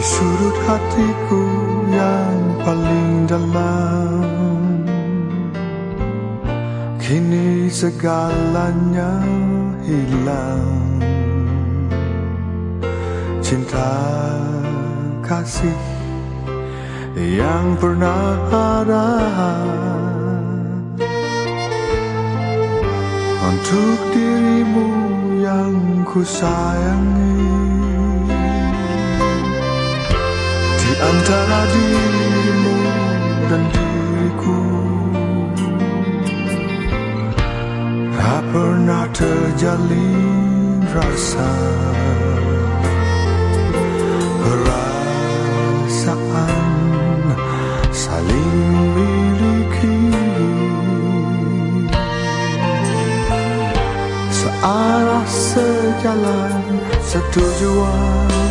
sudut hatiku yang paling dalam Kini segalanya hilang. Cinta kasih yang pernah ada. Untuk dirimu yang ku sayangi antara dirimu dan diriku. Tak pernah terjalin rasa Perasaan saling memiliki Searah sejalan setujuan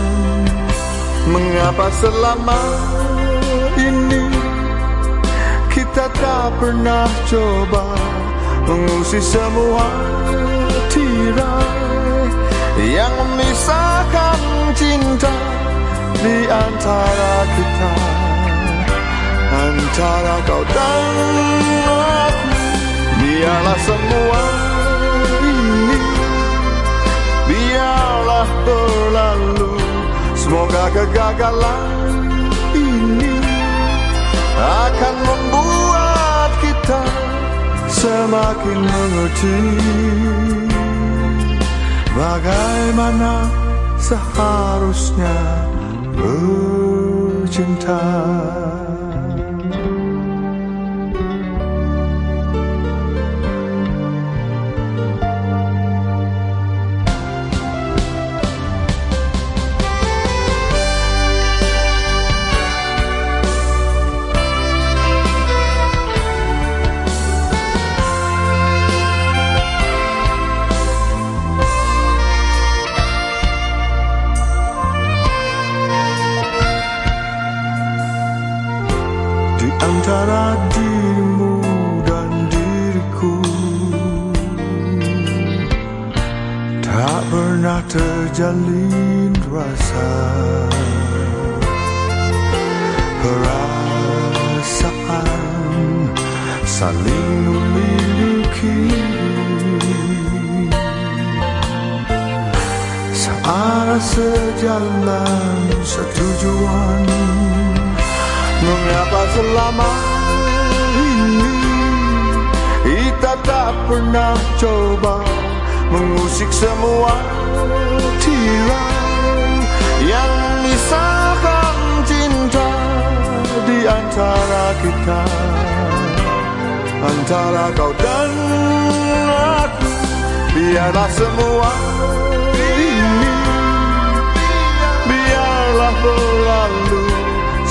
Mengapa selama ini kita tak pernah coba mengusir semua tirai yang memisahkan cinta di antara kita? Antara kau dan aku biarlah semua ini biarlah berlalu Semoga kegagalan ini akan membuat kita semakin mengerti bagaimana seharusnya bercinta. Antara dirimu dan diriku. Tak pernah terjalin rasa perasaan saling memiliki. Searah sejalan setujuan Mengapa selama ini kita tak pernah coba mengusik semua tirai yang misahkan cinta di antara kita. Antara kau dan aku biarlah semua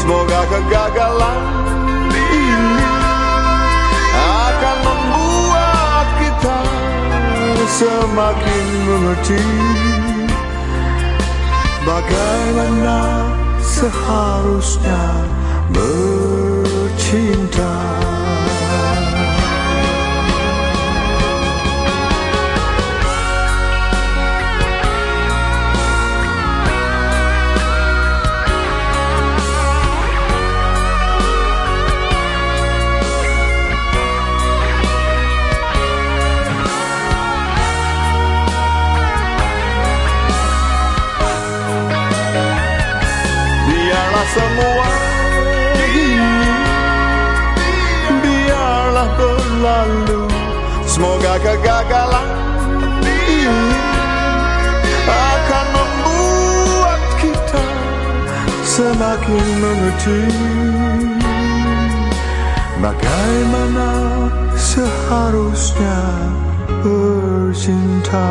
Semoga kegagalan ini akan membuat kita semakin mengerti bagaimana seharusnya bercinta. Semua ini biarlah berlalu semoga kegagalan ini akan membuat kita semakin mengerti bagaimana seharusnya bercinta.